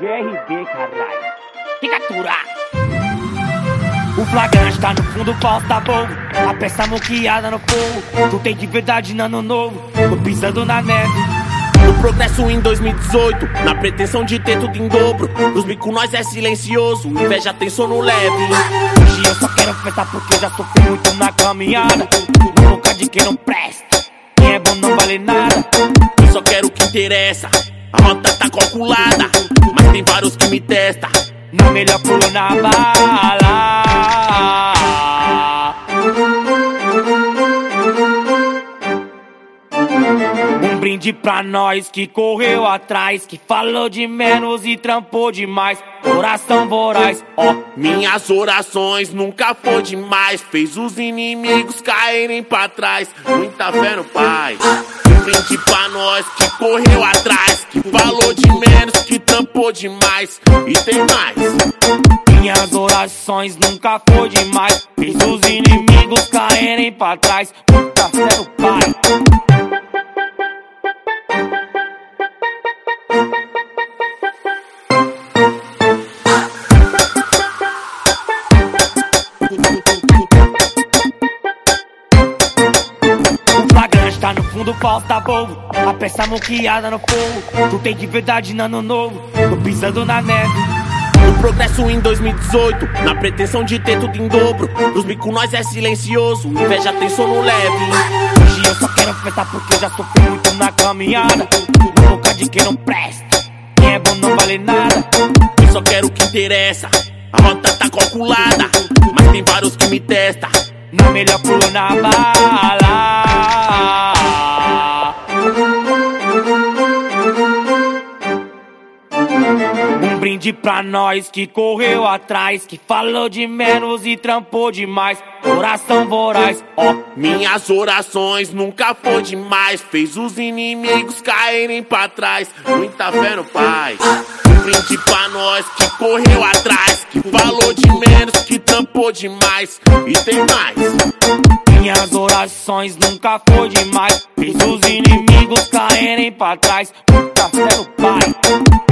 GRB, caralho. Fica aturar. O flagrante tá no fundo, pau tá bom. A peça moqueada no fogo. Tu tem de verdade no ano novo. Tô pisando na neve. No progresso em 2018, na pretensão de ter tudo em dobro. Os bico nós é silencioso, inveja tem sono leve. Hoje eu só quero festa porque eu já sofri muito na caminhada. Na boca de quem não presta. Quem é bom não vale nada. Eu só quero o que interessa. A rota tá calculada, mas tem vários que me testam. No melhor pulo na bala. Um brinde pra nós que correu atrás, que falou de menos e trampou demais. Coração voraz, ó. Minhas orações nunca foi demais. Fez os inimigos caírem pra trás. Muita fé no Pai. Brinde pra nós que correu atrás. Que falou de menos, que trampou demais. E tem mais. Minhas orações nunca foi demais. Fez os inimigos caírem pra trás. Fé no Pai. Fundo, pau tá bobo. A peça moqueada no fogo. Tu tem de verdade no ano novo. Tô pisando na neve. No progresso em 2018, na pretensão de ter tudo em dobro. Os bico nós é silencioso, inveja tem sono leve. Hoje eu só quero festa porque eu já sofri muito na caminhada. Boca de quem não presta. Quem é bom não vale nada. Eu só quero o que interessa. A rota tá calculada, mas tem vários que me testam. No melhor pulo na Pra nós que correu atrás, que falou de menos e trampou demais. Coração voraz, ó. Minhas orações nunca foi demais. Fez os inimigos caírem pra trás. Muita fé no Pai. Um brinde pra nós que correu atrás. Que falou de menos, que trampou demais. E tem mais. Minhas orações nunca foi demais. Fez os inimigos caírem pra trás. Muita fé no Pai.